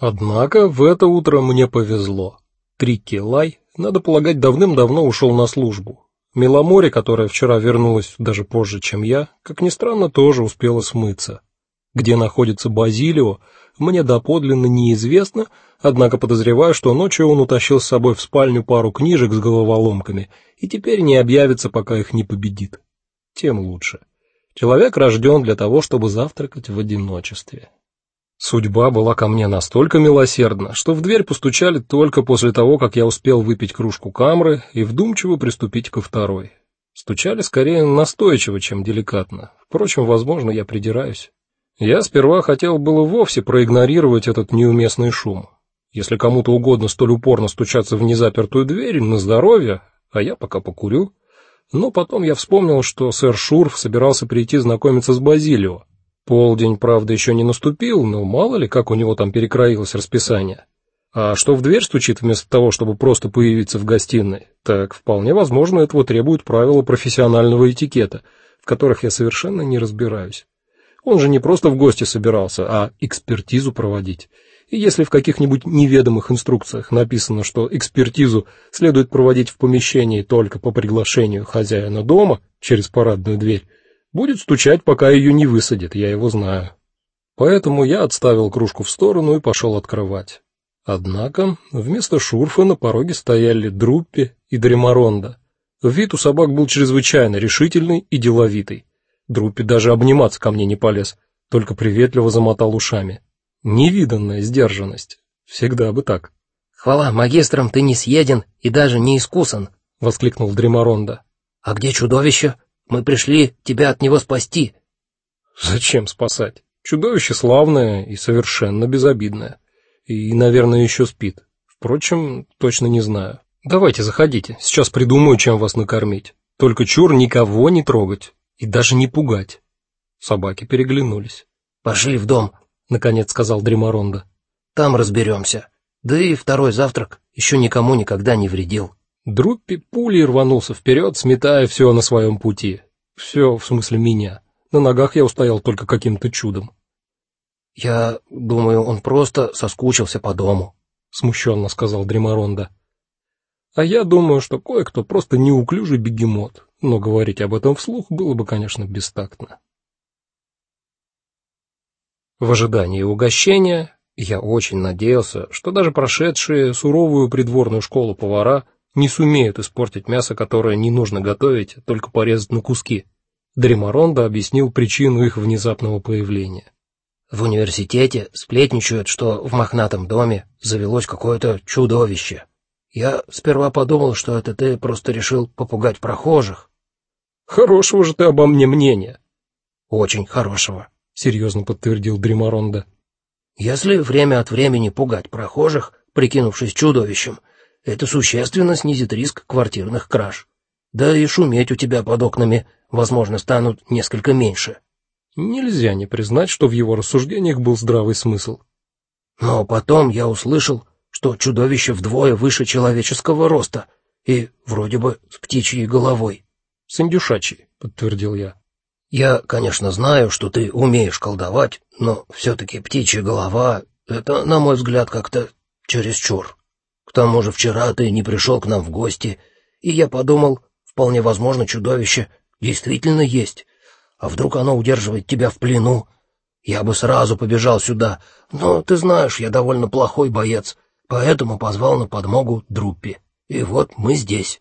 Однако в это утро мне повезло. Трикки Лай, надо полагать, давным-давно ушел на службу. Миломоре, которая вчера вернулась даже позже, чем я, как ни странно, тоже успела смыться. Где находится Базилио, мне доподлинно неизвестно, однако подозреваю, что ночью он утащил с собой в спальню пару книжек с головоломками и теперь не объявится, пока их не победит. Тем лучше. Человек рожден для того, чтобы завтракать в одиночестве. Судьба была ко мне настолько милосердна, что в дверь постучали только после того, как я успел выпить кружку камры и вдумчиво приступить ко второй. Стучали скорее настойчиво, чем деликатно. Впрочем, возможно, я придираюсь. Я сперва хотел было вовсе проигнорировать этот неуместный шум. Если кому-то угодно столь упорно стучаться в незапертую дверь, на здоровье, а я пока покурю. Но потом я вспомнил, что сэр Шурф собирался прийти знакомиться с Базилио, Полдень, правда, еще не наступил, но мало ли, как у него там перекроилось расписание. А что в дверь стучит вместо того, чтобы просто появиться в гостиной? Так вполне возможно, этого требуют правила профессионального этикета, в которых я совершенно не разбираюсь. Он же не просто в гости собирался, а экспертизу проводить. И если в каких-нибудь неведомых инструкциях написано, что экспертизу следует проводить в помещении только по приглашению хозяина дома через парадную дверь, Будет стучать, пока ее не высадит, я его знаю. Поэтому я отставил кружку в сторону и пошел открывать. Однако, вместо шурфа на пороге стояли Друппи и Дремаронда. Вид у собак был чрезвычайно решительный и деловитый. Друппи даже обниматься ко мне не полез, только приветливо замотал ушами. Невиданная сдержанность. Всегда бы так. Хвала магистрам, ты не съеден и даже не искусан, воскликнул Дремаронда. А где чудовище? Мы пришли тебя от него спасти. Зачем спасать? Чудовище славное и совершенно безобидное. И, наверное, еще спит. Впрочем, точно не знаю. Давайте, заходите. Сейчас придумаю, чем вас накормить. Только чур никого не трогать и даже не пугать. Собаки переглянулись. Пошли в дом, наконец сказал Дремаронда. Там разберемся. Да и второй завтрак еще никому никогда не вредил. Друппи пулей рванулся вперед, сметая все на своем пути. Все, в смысле меня. На ногах я устоял только каким-то чудом. Я думаю, он просто соскучился по дому, смущенно сказал Дремаронда. А я думаю, что кое-кто просто неуклюжий бегемот, но говорить об этом вслух было бы, конечно, бестактно. В ожидании угощения я очень надеялся, что даже прошедшие суровую придворную школу повара не сумеют испортить мясо, которое не нужно готовить, только порезать на куски. Дремаронда объяснил причину их внезапного появления. В университете сплетничают, что в мохнатом доме завелось какое-то чудовище. Я сперва подумал, что это ты просто решил попугать прохожих. Хорошего же ты обо мне мнения. Очень хорошего, серьезно подтвердил Дремаронда. Если время от времени пугать прохожих, прикинувшись чудовищем, это существенно снизит риск квартирных краж. Да и шуметь у тебя под окнами, возможно, станут несколько меньше. Нельзя не признать, что в его рассуждениях был здравый смысл. Но потом я услышал, что чудовище вдвое выше человеческого роста и вроде бы с птичьей головой. С индюшачьей, подтвердил я. Я, конечно, знаю, что ты умеешь колдовать, но все таки птичья голова это, на мой взгляд, как-то чересчур. К тому же вчера ты не пришел к нам в гости, и я подумал, вполне возможно, чудовище действительно есть. А вдруг оно удерживает тебя в плену? Я бы сразу побежал сюда, но ты знаешь, я довольно плохой боец, поэтому позвал на подмогу Друппи. И вот мы здесь.